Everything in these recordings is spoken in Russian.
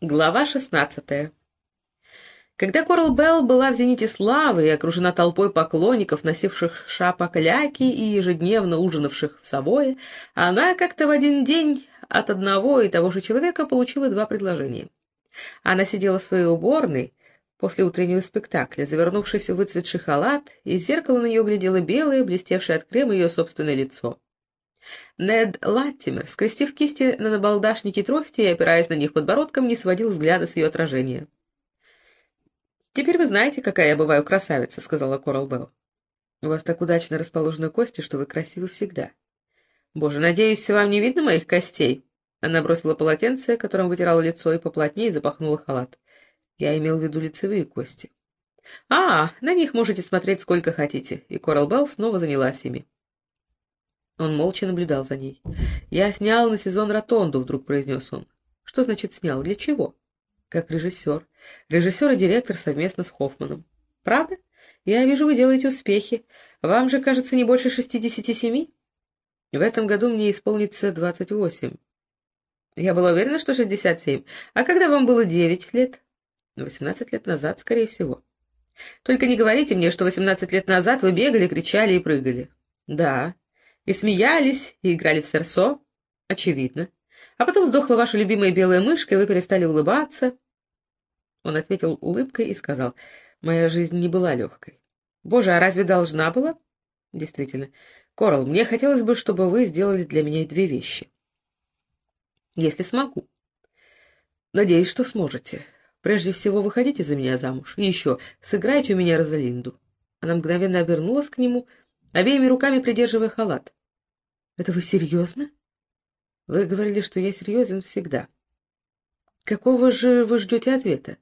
Глава шестнадцатая Когда Корал Белл была в зените славы и окружена толпой поклонников, носивших шапок ляки и ежедневно ужинавших в Савое, она как-то в один день от одного и того же человека получила два предложения. Она сидела в своей уборной после утреннего спектакля, завернувшись в выцветший халат, и из зеркала на нее глядело белое, блестевшее от крема ее собственное лицо. Нед Латтимер, скрестив кисти на набалдашнике трости и опираясь на них подбородком, не сводил взгляда с ее отражения. «Теперь вы знаете, какая я бываю красавица», — сказала Корал Белл. «У вас так удачно расположены кости, что вы красивы всегда». «Боже, надеюсь, вам не видно моих костей?» Она бросила полотенце, которым вытирала лицо, и поплотнее запахнула халат. Я имел в виду лицевые кости. «А, на них можете смотреть сколько хотите», и Корал Белл снова занялась ими. Он молча наблюдал за ней. «Я снял на сезон ротонду», — вдруг произнес он. «Что значит снял? Для чего?» «Как режиссер. Режиссер и директор совместно с Хоффманом». «Правда? Я вижу, вы делаете успехи. Вам же, кажется, не больше шестидесяти семи?» «В этом году мне исполнится двадцать восемь». «Я была уверена, что шестьдесят семь. А когда вам было девять лет?» «Восемнадцать лет назад, скорее всего». «Только не говорите мне, что восемнадцать лет назад вы бегали, кричали и прыгали». «Да, и смеялись, и играли в серсо. Очевидно. А потом сдохла ваша любимая белая мышка, и вы перестали улыбаться. Он ответил улыбкой и сказал, «Моя жизнь не была легкой». «Боже, а разве должна была?» «Действительно. Корал, мне хотелось бы, чтобы вы сделали для меня две вещи. Если смогу. Надеюсь, что сможете. Прежде всего, выходите за меня замуж. И еще, сыграйте у меня Розалинду». Она мгновенно обернулась к нему, обеими руками придерживая халат. Это вы серьезно? Вы говорили, что я серьезен всегда. Какого же вы ждете ответа?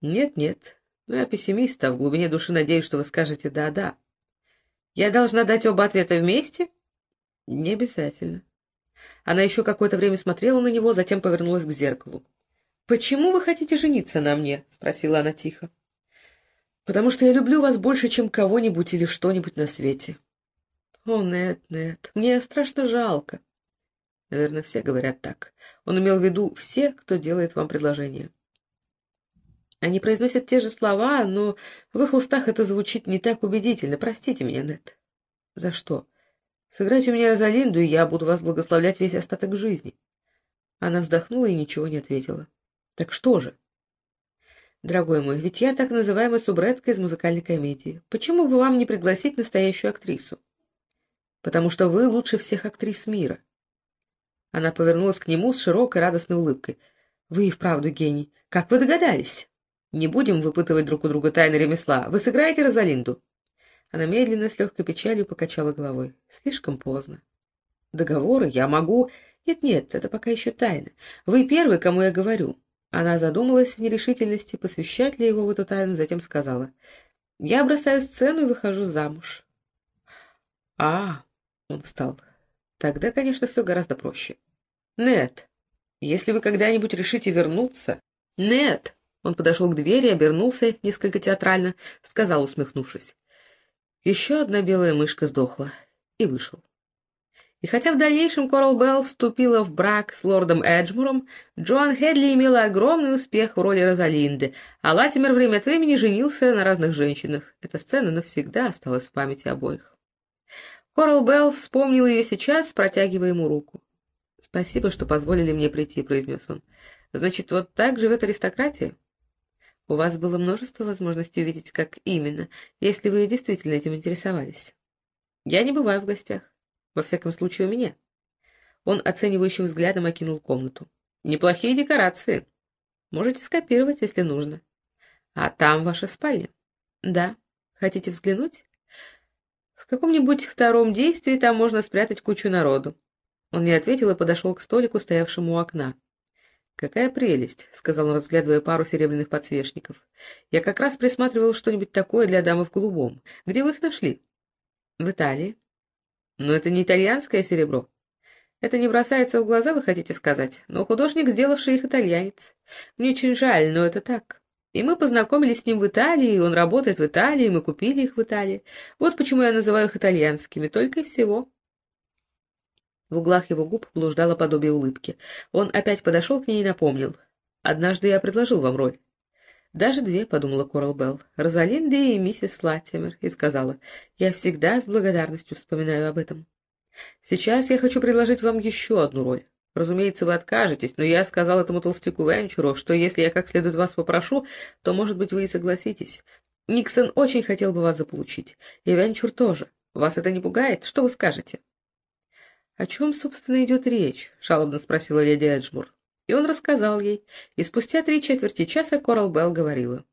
Нет-нет, ну я пессимист, а в глубине души надеюсь, что вы скажете «да-да». Я должна дать оба ответа вместе? Не обязательно. Она еще какое-то время смотрела на него, затем повернулась к зеркалу. «Почему вы хотите жениться на мне?» — спросила она тихо. «Потому что я люблю вас больше, чем кого-нибудь или что-нибудь на свете. «О, нет, нет, мне страшно жалко». Наверное, все говорят так. Он имел в виду все, кто делает вам предложение. Они произносят те же слова, но в их устах это звучит не так убедительно. Простите меня, Нет. За что? Сыграть у меня Розалинду, и я буду вас благословлять весь остаток жизни. Она вздохнула и ничего не ответила. Так что же? Дорогой мой, ведь я так называемая субретка из музыкальной комедии. Почему бы вам не пригласить настоящую актрису? Потому что вы лучше всех актрис мира. Она повернулась к нему с широкой радостной улыбкой. — Вы и вправду гений. Как вы догадались? Не будем выпытывать друг у друга тайны ремесла. Вы сыграете Розалинду? Она медленно, с легкой печалью покачала головой. Слишком поздно. Договоры я могу... Нет-нет, это пока еще тайна. Вы первый, кому я говорю. Она задумалась в нерешительности, посвящать ли его в эту тайну, затем сказала. Я бросаю сцену и выхожу замуж. — А, он встал. Тогда, конечно, все гораздо проще. Нет, если вы когда-нибудь решите вернуться... Нет! Он подошел к двери, обернулся несколько театрально, сказал, усмехнувшись. Еще одна белая мышка сдохла. И вышел. И хотя в дальнейшем Корал Белл вступила в брак с лордом Эджмуром, Джоан Хедли имела огромный успех в роли Розалинды, а Латимер время от времени женился на разных женщинах. Эта сцена навсегда осталась в памяти обоих. Корал Белл вспомнил ее сейчас, протягивая ему руку. — Спасибо, что позволили мне прийти, — произнес он. — Значит, вот так живет аристократия? У вас было множество возможностей увидеть, как именно, если вы действительно этим интересовались. Я не бываю в гостях. Во всяком случае, у меня. Он оценивающим взглядом окинул комнату. Неплохие декорации. Можете скопировать, если нужно. А там ваша спальня. Да. Хотите взглянуть? Каком-нибудь втором действии там можно спрятать кучу народу. Он не ответил и подошел к столику, стоявшему у окна. «Какая прелесть!» — сказал он, разглядывая пару серебряных подсвечников. «Я как раз присматривал что-нибудь такое для дамы в голубом. Где вы их нашли?» «В Италии». «Но это не итальянское серебро». «Это не бросается в глаза, вы хотите сказать? Но художник, сделавший их, итальянец. Мне очень жаль, но это так. И мы познакомились с ним в Италии, он работает в Италии, мы купили их в Италии. Вот почему я называю их итальянскими, только и всего. В углах его губ блуждало подобие улыбки. Он опять подошел к ней и напомнил. Однажды я предложил вам роль. Даже две, — подумала Корал Белл, — Розалинда и миссис Латтимер, и сказала, я всегда с благодарностью вспоминаю об этом. Сейчас я хочу предложить вам еще одну роль. Разумеется, вы откажетесь, но я сказал этому толстяку Венчуру, что если я как следует вас попрошу, то, может быть, вы и согласитесь. Никсон очень хотел бы вас заполучить, и Венчур тоже. Вас это не пугает? Что вы скажете? — О чем, собственно, идет речь? — жалобно спросила леди Эджмур. И он рассказал ей, и спустя три четверти часа Корал Белл говорила.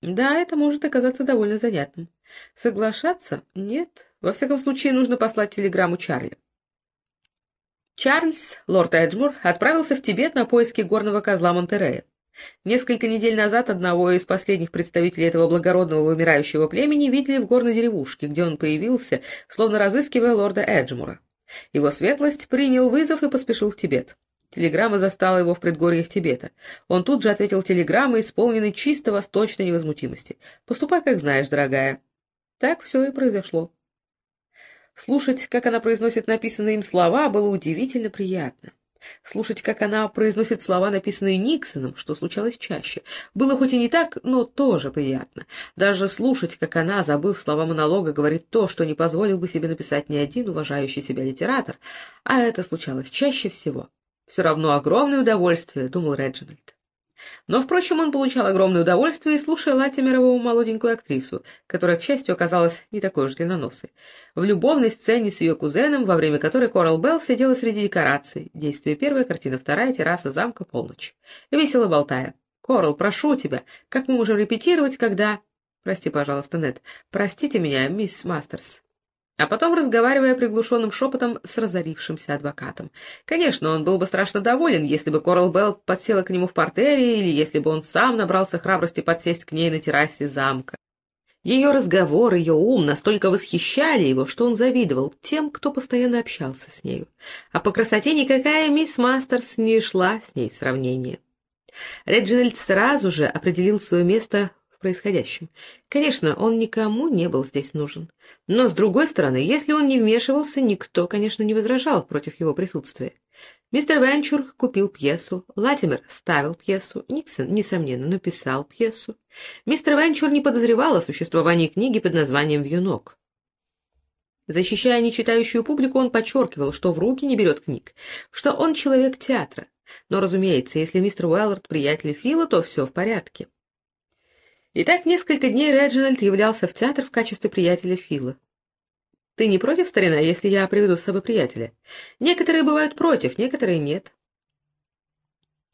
Да, это может оказаться довольно занятным. Соглашаться? Нет. Во всяком случае, нужно послать телеграмму Чарли. Чарльз, лорд Эджмур, отправился в Тибет на поиски горного козла Монтерея. Несколько недель назад одного из последних представителей этого благородного вымирающего племени видели в горной деревушке, где он появился, словно разыскивая лорда Эджмура. Его светлость принял вызов и поспешил в Тибет. Телеграмма застала его в предгорьях Тибета. Он тут же ответил телеграммой, исполненной чисто восточной невозмутимости. «Поступай, как знаешь, дорогая». Так все и произошло. Слушать, как она произносит написанные им слова, было удивительно приятно. Слушать, как она произносит слова, написанные Никсоном, что случалось чаще, было хоть и не так, но тоже приятно. Даже слушать, как она, забыв слова монолога, говорит то, что не позволил бы себе написать ни один уважающий себя литератор, а это случалось чаще всего. Все равно огромное удовольствие, — думал Реджинальд. Но, впрочем, он получал огромное удовольствие, слушая Латимерову молоденькую актрису, которая, к счастью, оказалась не такой уж длинноносой, в любовной сцене с ее кузеном, во время которой Корал Белл сидела среди декораций, действие первая, картина вторая, терраса замка, полночь, весело болтая. «Корал, прошу тебя, как мы можем репетировать, когда...» «Прости, пожалуйста, Нет. Простите меня, мисс Мастерс а потом разговаривая приглушенным шепотом с разорившимся адвокатом. Конечно, он был бы страшно доволен, если бы Корал Белл подсела к нему в портере или если бы он сам набрался храбрости подсесть к ней на террасе замка. Ее разговор, ее ум настолько восхищали его, что он завидовал тем, кто постоянно общался с нею. А по красоте никакая мисс Мастерс не шла с ней в сравнение. Реджинальд сразу же определил свое место происходящем. Конечно, он никому не был здесь нужен. Но, с другой стороны, если он не вмешивался, никто, конечно, не возражал против его присутствия. Мистер Венчур купил пьесу, Латимер ставил пьесу, Никсон, несомненно, написал пьесу. Мистер Венчур не подозревал о существовании книги под названием «Вьюнок». Защищая нечитающую публику, он подчеркивал, что в руки не берет книг, что он человек театра. Но, разумеется, если мистер Уэллард приятель Фила, то все в порядке. И так несколько дней Реджинальд являлся в театр в качестве приятеля Фила. «Ты не против, старина, если я приведу с собой приятеля? Некоторые бывают против, некоторые нет».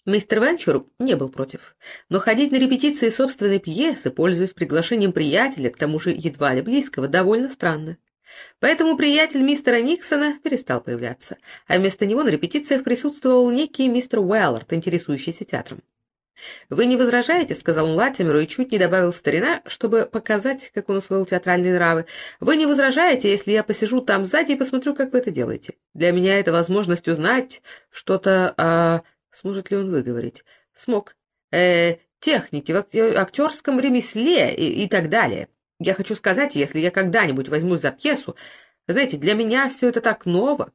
Мистер Венчур не был против, но ходить на репетиции собственной пьесы, пользуясь приглашением приятеля, к тому же едва ли близкого, довольно странно. Поэтому приятель мистера Никсона перестал появляться, а вместо него на репетициях присутствовал некий мистер Уэллард, интересующийся театром. «Вы не возражаете?» — сказал он Латимеру и чуть не добавил старина, чтобы показать, как он усвоил театральные нравы. «Вы не возражаете, если я посижу там сзади и посмотрю, как вы это делаете? Для меня это возможность узнать что-то о... Сможет ли он выговорить? Смог. Э, технике, в актерском ремесле и, и так далее. Я хочу сказать, если я когда-нибудь возьмусь за пьесу, знаете, для меня все это так ново».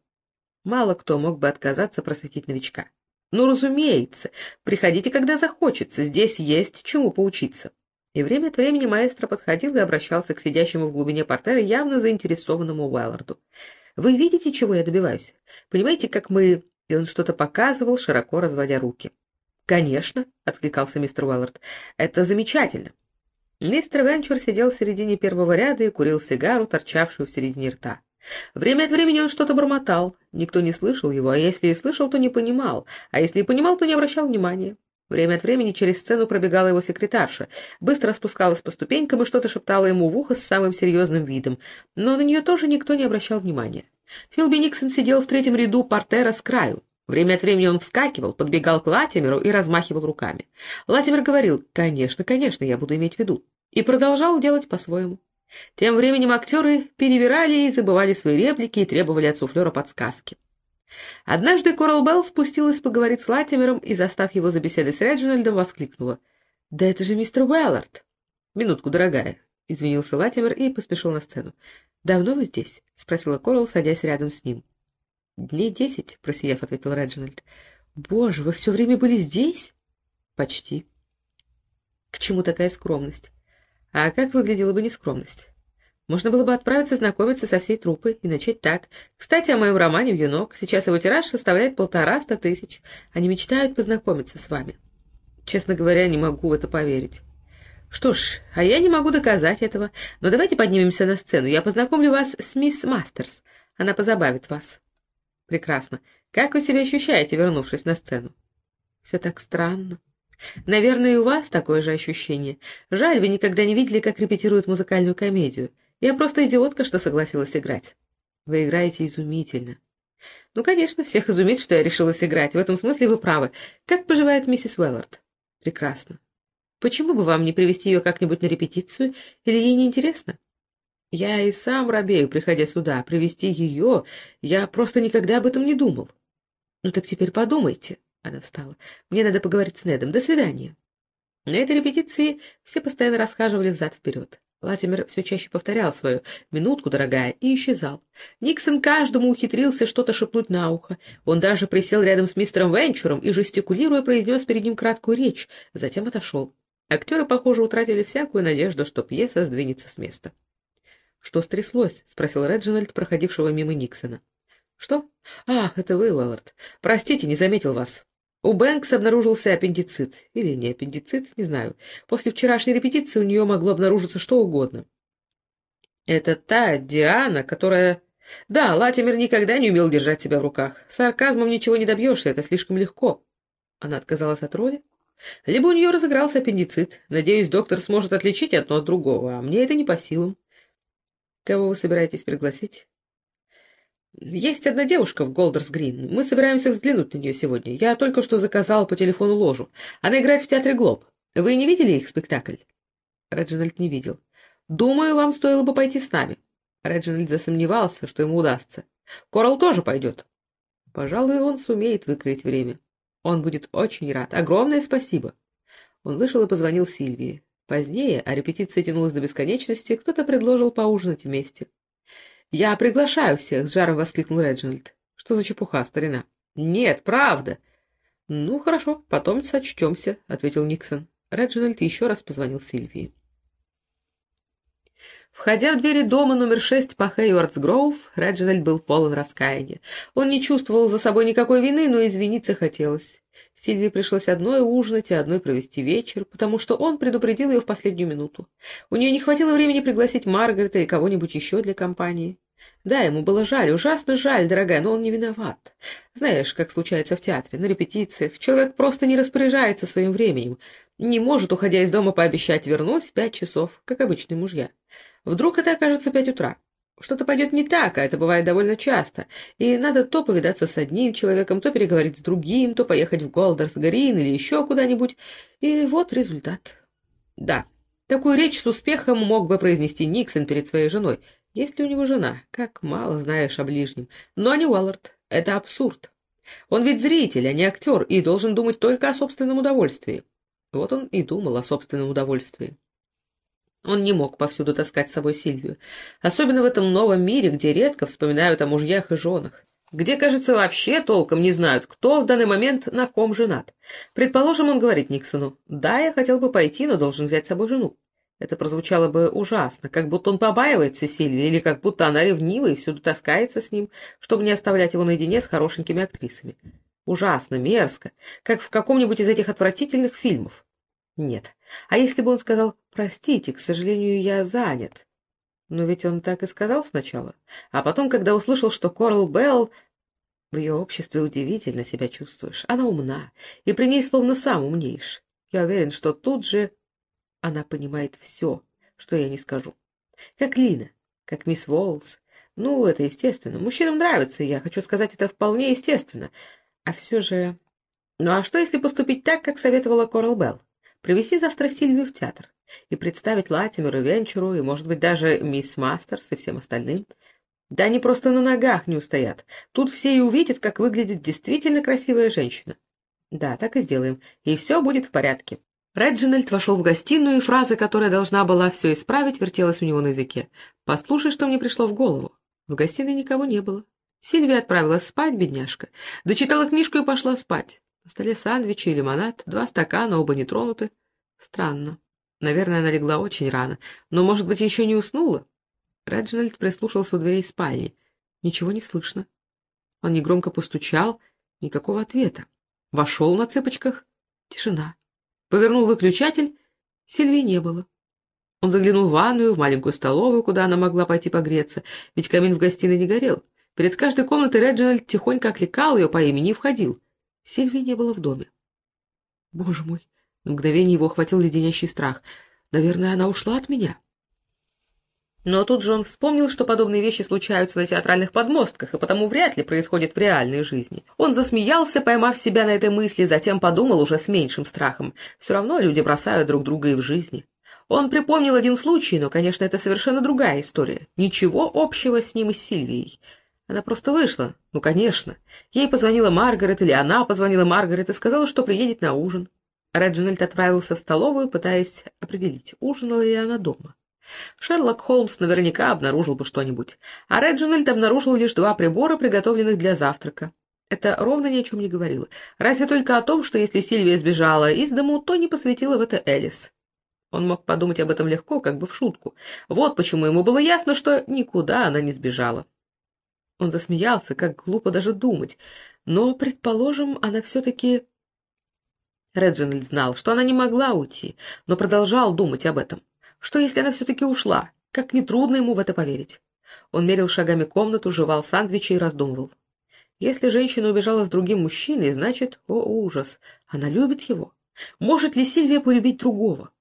Мало кто мог бы отказаться просветить новичка. Ну, разумеется, приходите, когда захочется, здесь есть чему поучиться. И время от времени маэстро подходил и обращался к сидящему в глубине портера явно заинтересованному Уэлларду. «Вы видите, чего я добиваюсь? Понимаете, как мы...» И он что-то показывал, широко разводя руки. «Конечно», — откликался мистер Уэллард, — «это замечательно». Мистер Венчур сидел в середине первого ряда и курил сигару, торчавшую в середине рта. Время от времени он что-то бормотал. Никто не слышал его, а если и слышал, то не понимал, а если и понимал, то не обращал внимания. Время от времени через сцену пробегала его секретарша, быстро спускалась по ступенькам и что-то шептала ему в ухо с самым серьезным видом, но на нее тоже никто не обращал внимания. Филби Никсон сидел в третьем ряду портера с краю. Время от времени он вскакивал, подбегал к Латимеру и размахивал руками. Латимер говорил «Конечно, конечно, я буду иметь в виду», и продолжал делать по-своему. Тем временем актеры перебирали и забывали свои реплики и требовали от суфлера подсказки. Однажды Корал Белл спустилась поговорить с Латимером и, застав его за беседой с Реджинальдом, воскликнула. — Да это же мистер Уэллард! — Минутку, дорогая, — извинился Латимер и поспешил на сцену. — Давно вы здесь? — спросила Корал, садясь рядом с ним. — Дней десять, — просияв, ответил Реджинальд. — Боже, вы все время были здесь? Почти. К чему такая скромность? А как выглядела бы нескромность? Можно было бы отправиться знакомиться со всей труппой и начать так. Кстати, о моем романе «Вьюнок». Сейчас его тираж составляет полтораста тысяч. Они мечтают познакомиться с вами. Честно говоря, не могу в это поверить. Что ж, а я не могу доказать этого. Но давайте поднимемся на сцену. Я познакомлю вас с мисс Мастерс. Она позабавит вас. Прекрасно. Как вы себя ощущаете, вернувшись на сцену? Все так странно. Наверное, и у вас такое же ощущение. Жаль, вы никогда не видели, как репетируют музыкальную комедию. Я просто идиотка, что согласилась играть. Вы играете изумительно. Ну, конечно, всех изумит, что я решилась играть. В этом смысле вы правы. Как поживает миссис Уэллард? Прекрасно. Почему бы вам не привести ее как-нибудь на репетицию? Или ей не интересно? Я и сам робею, приходя сюда. Привести ее... Я просто никогда об этом не думал. Ну так теперь подумайте. Она встала. Мне надо поговорить с Недом. До свидания. На этой репетиции все постоянно расхаживали взад-вперед. Латимер все чаще повторял свою «минутку, дорогая» и исчезал. Никсон каждому ухитрился что-то шепнуть на ухо. Он даже присел рядом с мистером Венчуром и, жестикулируя, произнес перед ним краткую речь, затем отошел. Актеры, похоже, утратили всякую надежду, что пьеса сдвинется с места. — Что стряслось? — спросил Реджинальд, проходившего мимо Никсона. — Что? Ах, это вы, Уэллард. Простите, не заметил вас. У Бэнкс обнаружился аппендицит. Или не аппендицит, не знаю. После вчерашней репетиции у нее могло обнаружиться что угодно. Это та Диана, которая... Да, Латимер никогда не умел держать себя в руках. Сарказмом ничего не добьешься, это слишком легко. Она отказалась от роли? Либо у нее разыгрался аппендицит. Надеюсь, доктор сможет отличить одно от другого, а мне это не по силам. Кого вы собираетесь пригласить? Есть одна девушка в Голдерс Грин. Мы собираемся взглянуть на нее сегодня. Я только что заказал по телефону ложу. Она играет в театре Глоб. Вы не видели их спектакль? Реджинальд не видел. Думаю, вам стоило бы пойти с нами. Реджинальд засомневался, что ему удастся. Корал тоже пойдет. Пожалуй, он сумеет выкроить время. Он будет очень рад. Огромное спасибо. Он вышел и позвонил Сильвии. Позднее, а репетиция тянулась до бесконечности, кто-то предложил поужинать вместе. «Я приглашаю всех!» — с жаром воскликнул Реджинальд. «Что за чепуха, старина?» «Нет, правда!» «Ну, хорошо, потом сочтемся», — ответил Никсон. Реджинальд еще раз позвонил Сильвии. Входя в двери дома номер шесть по Хейвардс-Гроув, Реджинальд был полон раскаяния. Он не чувствовал за собой никакой вины, но извиниться хотелось. Сильвии пришлось одной ужинать и одной провести вечер, потому что он предупредил ее в последнюю минуту. У нее не хватило времени пригласить Маргарета и кого-нибудь еще для компании. Да, ему было жаль, ужасно жаль, дорогая, но он не виноват. Знаешь, как случается в театре, на репетициях, человек просто не распоряжается своим временем, не может, уходя из дома, пообещать вернусь пять часов, как обычные мужья. Вдруг это окажется пять утра. Что-то пойдет не так, а это бывает довольно часто, и надо то повидаться с одним человеком, то переговорить с другим, то поехать в Голдерс-Грин или еще куда-нибудь, и вот результат. Да, такую речь с успехом мог бы произнести Никсон перед своей женой. Есть ли у него жена? Как мало знаешь о ближнем. Но не Уаллард. Это абсурд. Он ведь зритель, а не актер, и должен думать только о собственном удовольствии. Вот он и думал о собственном удовольствии. Он не мог повсюду таскать с собой Сильвию, особенно в этом новом мире, где редко вспоминают о мужьях и женах, где, кажется, вообще толком не знают, кто в данный момент на ком женат. Предположим, он говорит Никсону, «Да, я хотел бы пойти, но должен взять с собой жену». Это прозвучало бы ужасно, как будто он побаивается Сильвии, или как будто она ревнива и всюду таскается с ним, чтобы не оставлять его наедине с хорошенькими актрисами. Ужасно, мерзко, как в каком-нибудь из этих отвратительных фильмов. Нет. А если бы он сказал «Простите, к сожалению, я занят»? Но ведь он так и сказал сначала. А потом, когда услышал, что Корл Белл... В ее обществе удивительно себя чувствуешь. Она умна, и при ней словно сам умнеешь. Я уверен, что тут же она понимает все, что я не скажу. Как Лина, как мисс Волс. Ну, это естественно. Мужчинам нравится, я хочу сказать, это вполне естественно. А все же... Ну а что, если поступить так, как советовала Корл Белл? Привести завтра Сильвию в театр и представить Латимеру, Венчуру и, может быть, даже мисс Мастерс и всем остальным. Да они просто на ногах не устоят. Тут все и увидят, как выглядит действительно красивая женщина. Да, так и сделаем, и все будет в порядке. Реджинальд вошел в гостиную, и фраза, которая должна была все исправить, вертелась у него на языке. «Послушай, что мне пришло в голову». В гостиной никого не было. Сильвия отправилась спать, бедняжка. Дочитала книжку и пошла спать. На столе сандвичи и лимонад, два стакана, оба не тронуты. Странно. Наверное, она легла очень рано. Но, может быть, еще не уснула? Реджинальд прислушался у дверей спальни. Ничего не слышно. Он негромко постучал, никакого ответа. Вошел на цыпочках. Тишина. Повернул выключатель. Сильвии не было. Он заглянул в ванную, в маленькую столовую, куда она могла пойти погреться, ведь камин в гостиной не горел. Перед каждой комнатой Реджинальд тихонько окликал ее по имени и входил. Сильвии не было в доме. Боже мой! На мгновение его охватил леденящий страх. Наверное, она ушла от меня. Но тут же он вспомнил, что подобные вещи случаются на театральных подмостках, и потому вряд ли происходят в реальной жизни. Он засмеялся, поймав себя на этой мысли, затем подумал уже с меньшим страхом. Все равно люди бросают друг друга и в жизни. Он припомнил один случай, но, конечно, это совершенно другая история. Ничего общего с ним и с Сильвией. Она просто вышла. Ну, конечно. Ей позвонила Маргарет, или она позвонила Маргарет и сказала, что приедет на ужин. Реджинальд отправился в столовую, пытаясь определить, ужинала ли она дома. Шерлок Холмс наверняка обнаружил бы что-нибудь, а Реджинальд обнаружил лишь два прибора, приготовленных для завтрака. Это ровно ни о чем не говорило, разве только о том, что если Сильвия сбежала из дому, то не посвятила в это Элис. Он мог подумать об этом легко, как бы в шутку. Вот почему ему было ясно, что никуда она не сбежала. Он засмеялся, как глупо даже думать. Но, предположим, она все-таки... Реджинальд знал, что она не могла уйти, но продолжал думать об этом. Что, если она все-таки ушла? Как нетрудно ему в это поверить. Он мерил шагами комнату, жевал сандвичи и раздумывал. Если женщина убежала с другим мужчиной, значит, о ужас, она любит его. Может ли Сильвия полюбить другого?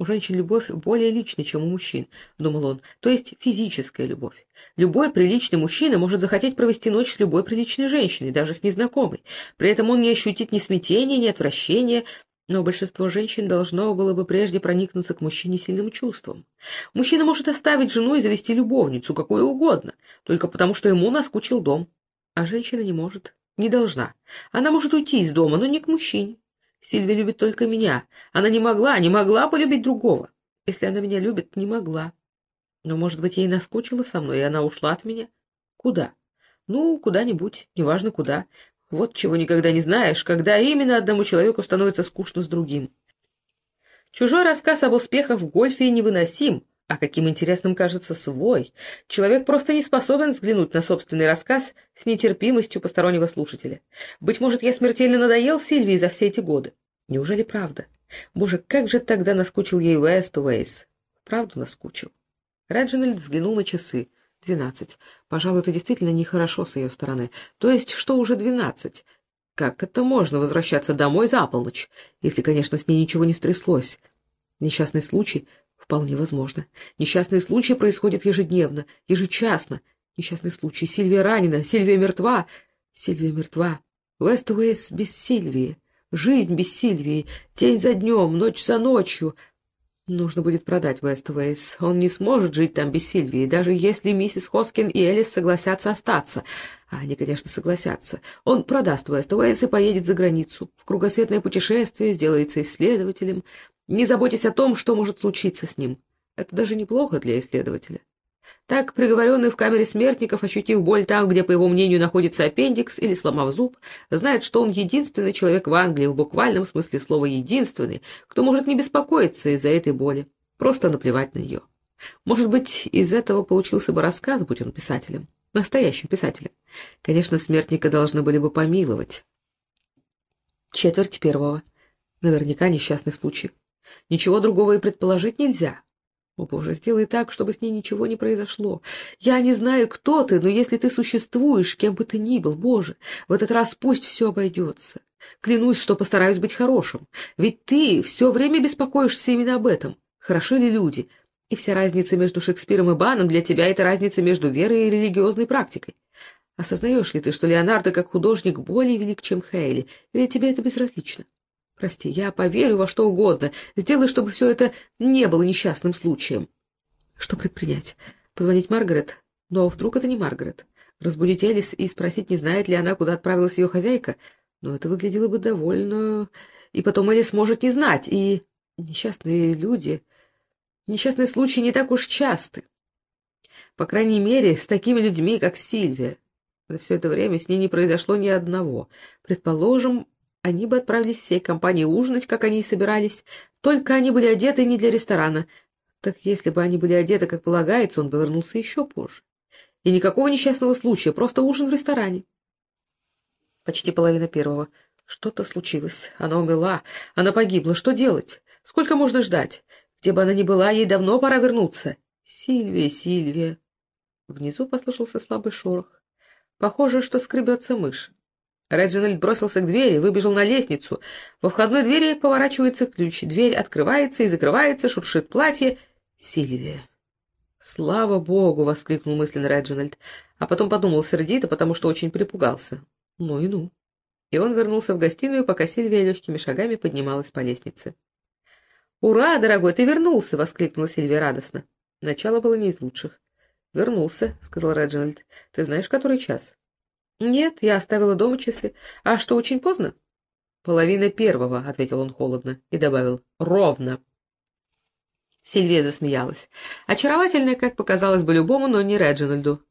У женщин любовь более личная, чем у мужчин, — думал он, — то есть физическая любовь. Любой приличный мужчина может захотеть провести ночь с любой приличной женщиной, даже с незнакомой. При этом он не ощутит ни смятения, ни отвращения, но большинство женщин должно было бы прежде проникнуться к мужчине сильным чувством. Мужчина может оставить жену и завести любовницу, какую угодно, только потому что ему наскучил дом. А женщина не может, не должна. Она может уйти из дома, но не к мужчине. Сильвия любит только меня. Она не могла, не могла полюбить другого. Если она меня любит, не могла. Но, может быть, ей наскучило со мной, и она ушла от меня? Куда? Ну, куда-нибудь, неважно куда. Вот чего никогда не знаешь, когда именно одному человеку становится скучно с другим. Чужой рассказ об успехах в гольфе невыносим, а каким интересным кажется свой. Человек просто не способен взглянуть на собственный рассказ с нетерпимостью постороннего слушателя. Быть может, я смертельно надоел Сильвии за все эти годы. Неужели правда? Боже, как же тогда наскучил ей Уэст Уэйс. Правду наскучил. Реджинальд взглянул на часы. Двенадцать. Пожалуй, это действительно нехорошо с ее стороны. То есть, что уже двенадцать? Как это можно возвращаться домой за полночь, если, конечно, с ней ничего не стряслось? Несчастный случай Вполне возможно. Несчастные случаи происходят ежедневно, ежечасно. Несчастный случай. Сильвия ранена, Сильвия мертва. Сильвия мертва. Вест-Уэйс без Сильвии. Жизнь без Сильвии. День за днем, ночь за ночью. Нужно будет продать Вест-Уэйс. Он не сможет жить там без Сильвии, даже если миссис Хоскин и Элис согласятся остаться. А они, конечно, согласятся. Он продаст Вест-Уэйс и поедет за границу. В кругосветное путешествие, сделается исследователем не заботясь о том, что может случиться с ним. Это даже неплохо для исследователя. Так, приговоренный в камере смертников, ощутив боль там, где, по его мнению, находится аппендикс или сломав зуб, знает, что он единственный человек в Англии, в буквальном смысле слова «единственный», кто может не беспокоиться из-за этой боли, просто наплевать на нее. Может быть, из этого получился бы рассказ, будь он писателем, настоящим писателем. Конечно, смертника должны были бы помиловать. Четверть первого. Наверняка несчастный случай. Ничего другого и предположить нельзя. О, Боже, сделай так, чтобы с ней ничего не произошло. Я не знаю, кто ты, но если ты существуешь, кем бы ты ни был, Боже, в этот раз пусть все обойдется. Клянусь, что постараюсь быть хорошим. Ведь ты все время беспокоишься именно об этом. Хороши ли люди? И вся разница между Шекспиром и Баном для тебя — это разница между верой и религиозной практикой. Осознаешь ли ты, что Леонардо как художник более велик, чем Хейли, или тебе это безразлично? Прости, я поверю во что угодно. Сделай, чтобы все это не было несчастным случаем. Что предпринять? Позвонить Маргарет? Но вдруг это не Маргарет? Разбудить Элис и спросить, не знает ли она, куда отправилась ее хозяйка? Но это выглядело бы довольно... И потом Элис может не знать, и... Несчастные люди... Несчастные случаи не так уж часты. По крайней мере, с такими людьми, как Сильвия. За все это время с ней не произошло ни одного. Предположим, они бы отправились всей компанией ужинать, как они и собирались. Только они были одеты не для ресторана. Так если бы они были одеты, как полагается, он бы вернулся еще позже. И никакого несчастного случая, просто ужин в ресторане. Почти половина первого. Что-то случилось. Она умерла. Она погибла. Что делать? Сколько можно ждать? Где бы она ни была, ей давно пора вернуться. Сильвия, Сильвия. Внизу послышался слабый шорох. Похоже, что скребется мышь. Реджинальд бросился к двери, выбежал на лестницу. Во входной двери поворачивается ключ. Дверь открывается и закрывается, шуршит платье. Сильвия. «Слава богу!» — воскликнул мысленно Реджинальд, а потом подумал сердито, потому что очень перепугался. «Ну и ну!» И он вернулся в гостиную, пока Сильвия легкими шагами поднималась по лестнице. «Ура, дорогой, ты вернулся!» — воскликнула Сильвия радостно. Начало было не из лучших. «Вернулся», — сказал Реджинальд. «Ты знаешь, который час?» «Нет, я оставила дома часы. А что, очень поздно?» «Половина первого», — ответил он холодно и добавил. «Ровно». Сильвия засмеялась. Очаровательная, как показалось бы любому, но не Реджинальду.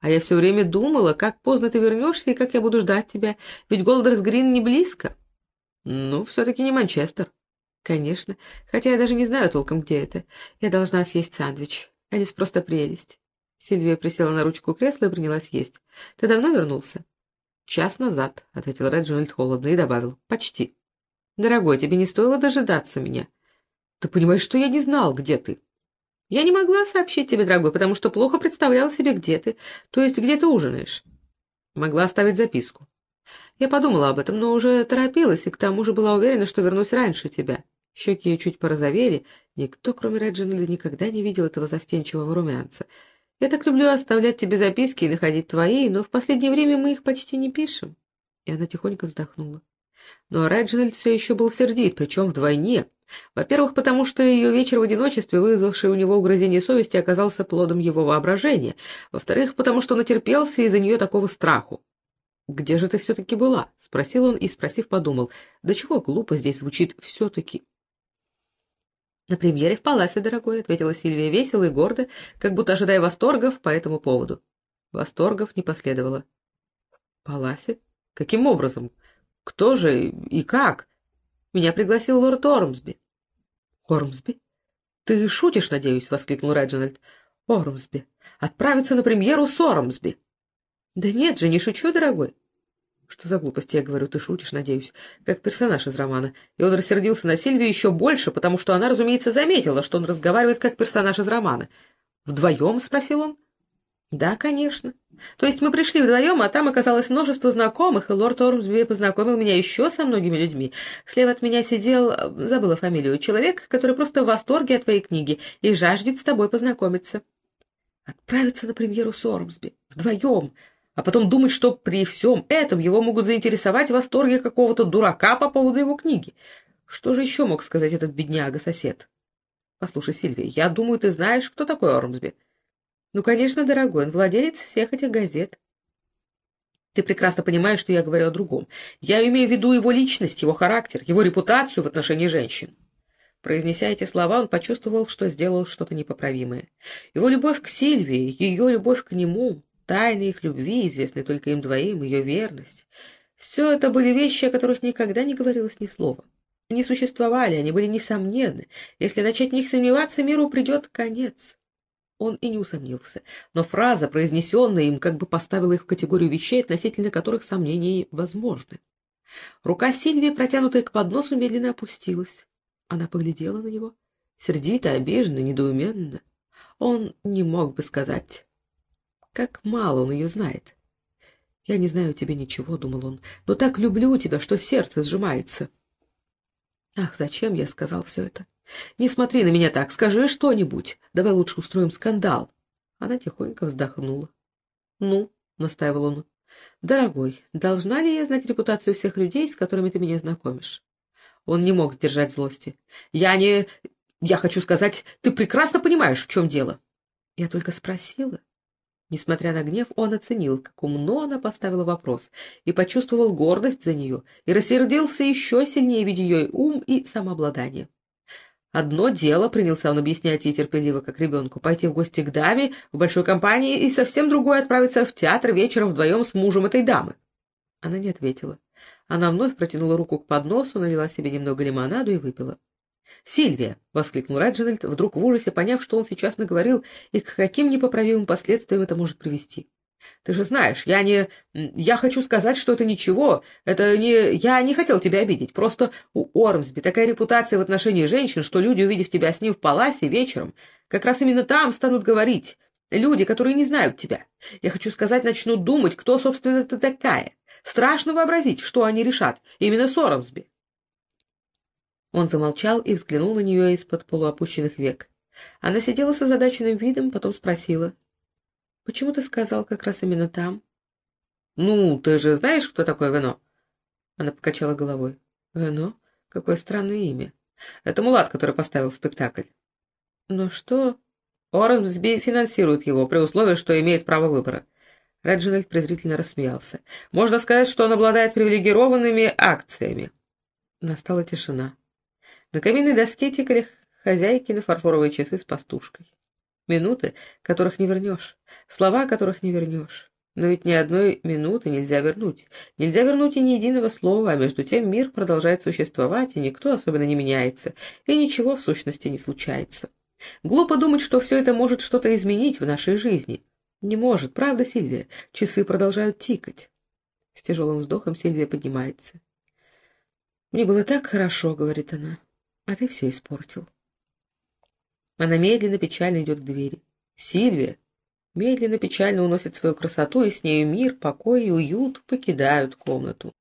А я все время думала, как поздно ты вернешься и как я буду ждать тебя, ведь Голдерс Грин не близко. Ну, все-таки не Манчестер. Конечно, хотя я даже не знаю толком, где это. Я должна съесть сэндвич. Алис просто прелесть. Сильвия присела на ручку кресла и принялась есть. Ты давно вернулся? Час назад, — ответил Реджинальд холодно и добавил. Почти. Дорогой, тебе не стоило дожидаться меня. Ты понимаешь, что я не знал, где ты? Я не могла сообщить тебе, дорогой, потому что плохо представляла себе, где ты, то есть где ты ужинаешь. Могла оставить записку. Я подумала об этом, но уже торопилась, и к тому же была уверена, что вернусь раньше тебя. Щеки ее чуть порозовели. Никто, кроме Реджинальда, никогда не видел этого застенчивого румянца. Я так люблю оставлять тебе записки и находить твои, но в последнее время мы их почти не пишем. И она тихонько вздохнула. Но Реджинальд все еще был сердит, причем вдвойне. Во-первых, потому что ее вечер в одиночестве, вызвавший у него угрызение совести, оказался плодом его воображения. Во-вторых, потому что натерпелся из-за нее такого страху. «Где же ты все-таки была?» — спросил он и, спросив, подумал. «Да чего глупо здесь звучит «все-таки». «На премьере в Паласе, дорогой», — ответила Сильвия весело и гордо, как будто ожидая восторгов по этому поводу. Восторгов не последовало. «Паласе? Каким образом? Кто же и как?» Меня пригласил лорд Ормсби. Ормсби? Ты шутишь, надеюсь, воскликнул Реджинальд. Ормсби. Отправиться на премьеру с Ормсби. Да нет же, не шучу, дорогой. Что за глупости, я говорю, ты шутишь, надеюсь, как персонаж из романа. И он рассердился на Сильвию еще больше, потому что она, разумеется, заметила, что он разговаривает как персонаж из романа. «Вдвоем?» — спросил он. «Да, конечно. То есть мы пришли вдвоем, а там оказалось множество знакомых, и лорд Ормсби познакомил меня еще со многими людьми. Слева от меня сидел, забыла фамилию, человек, который просто в восторге от твоей книги и жаждет с тобой познакомиться». «Отправиться на премьеру с Ормсби. Вдвоем. А потом думать, что при всем этом его могут заинтересовать в восторге какого-то дурака по поводу его книги. Что же еще мог сказать этот бедняга-сосед?» «Послушай, Сильвия, я думаю, ты знаешь, кто такой Ормсби». Ну, конечно, дорогой, он владелец всех этих газет. Ты прекрасно понимаешь, что я говорю о другом. Я имею в виду его личность, его характер, его репутацию в отношении женщин. Произнеся эти слова, он почувствовал, что сделал что-то непоправимое. Его любовь к Сильвии, ее любовь к нему, тайны их любви, известные только им двоим, ее верность — все это были вещи, о которых никогда не говорилось ни слова. Они существовали, они были несомненны. Если начать в них сомневаться, миру придет конец. Он и не усомнился, но фраза, произнесенная им, как бы поставила их в категорию вещей, относительно которых сомнения возможны. Рука Сильвии, протянутая к подносу, медленно опустилась. Она поглядела на него, сердито, обиженно, недоуменно. Он не мог бы сказать, как мало он ее знает. «Я не знаю тебе ничего», — думал он, — «но так люблю тебя, что сердце сжимается». Ах, зачем я сказал все это? Не смотри на меня так, скажи что-нибудь. Давай лучше устроим скандал. Она тихонько вздохнула. Ну, настаивал он. Дорогой, должна ли я знать репутацию всех людей, с которыми ты меня знакомишь? Он не мог сдержать злости. Я не... Я хочу сказать, ты прекрасно понимаешь, в чем дело. Я только спросила. Несмотря на гнев, он оценил, как умно она поставила вопрос, и почувствовал гордость за нее, и рассердился еще сильнее, видя ее ум и самообладание. Одно дело, принялся он объяснять ей терпеливо, как ребенку, пойти в гости к даме в большой компании, и совсем другое отправиться в театр вечером вдвоем с мужем этой дамы. Она не ответила. Она вновь протянула руку к подносу, налила себе немного лимонаду и выпила. «Сильвия!» — воскликнул Реджинальд, вдруг в ужасе поняв, что он сейчас наговорил и к каким непоправимым последствиям это может привести. «Ты же знаешь, я не... Я хочу сказать, что это ничего. Это не... Я не хотел тебя обидеть. Просто у Ормсби такая репутация в отношении женщин, что люди, увидев тебя с ним в паласе вечером, как раз именно там станут говорить. Люди, которые не знают тебя. Я хочу сказать, начнут думать, кто, собственно, ты такая. Страшно вообразить, что они решат. Именно с Ормсби. Он замолчал и взглянул на нее из-под полуопущенных век. Она сидела с озадаченным видом, потом спросила. — Почему ты сказал как раз именно там? — Ну, ты же знаешь, кто такое Вино? Она покачала головой. — Вино? Какое странное имя. Это мулат, который поставил спектакль. — Но что? Оранжсби финансирует его, при условии, что имеет право выбора. Реджинальд презрительно рассмеялся. Можно сказать, что он обладает привилегированными акциями. Настала тишина. На каминной доске тикали хозяйки на фарфоровые часы с пастушкой. Минуты, которых не вернешь, слова, которых не вернешь. Но ведь ни одной минуты нельзя вернуть. Нельзя вернуть и ни единого слова, а между тем мир продолжает существовать, и никто особенно не меняется, и ничего в сущности не случается. Глупо думать, что все это может что-то изменить в нашей жизни. Не может, правда, Сильвия? Часы продолжают тикать. С тяжелым вздохом Сильвия поднимается. «Мне было так хорошо», — говорит она а ты все испортил. Она медленно, печально идет к двери. Сильвия медленно, печально уносит свою красоту, и с нею мир, покой и уют покидают комнату.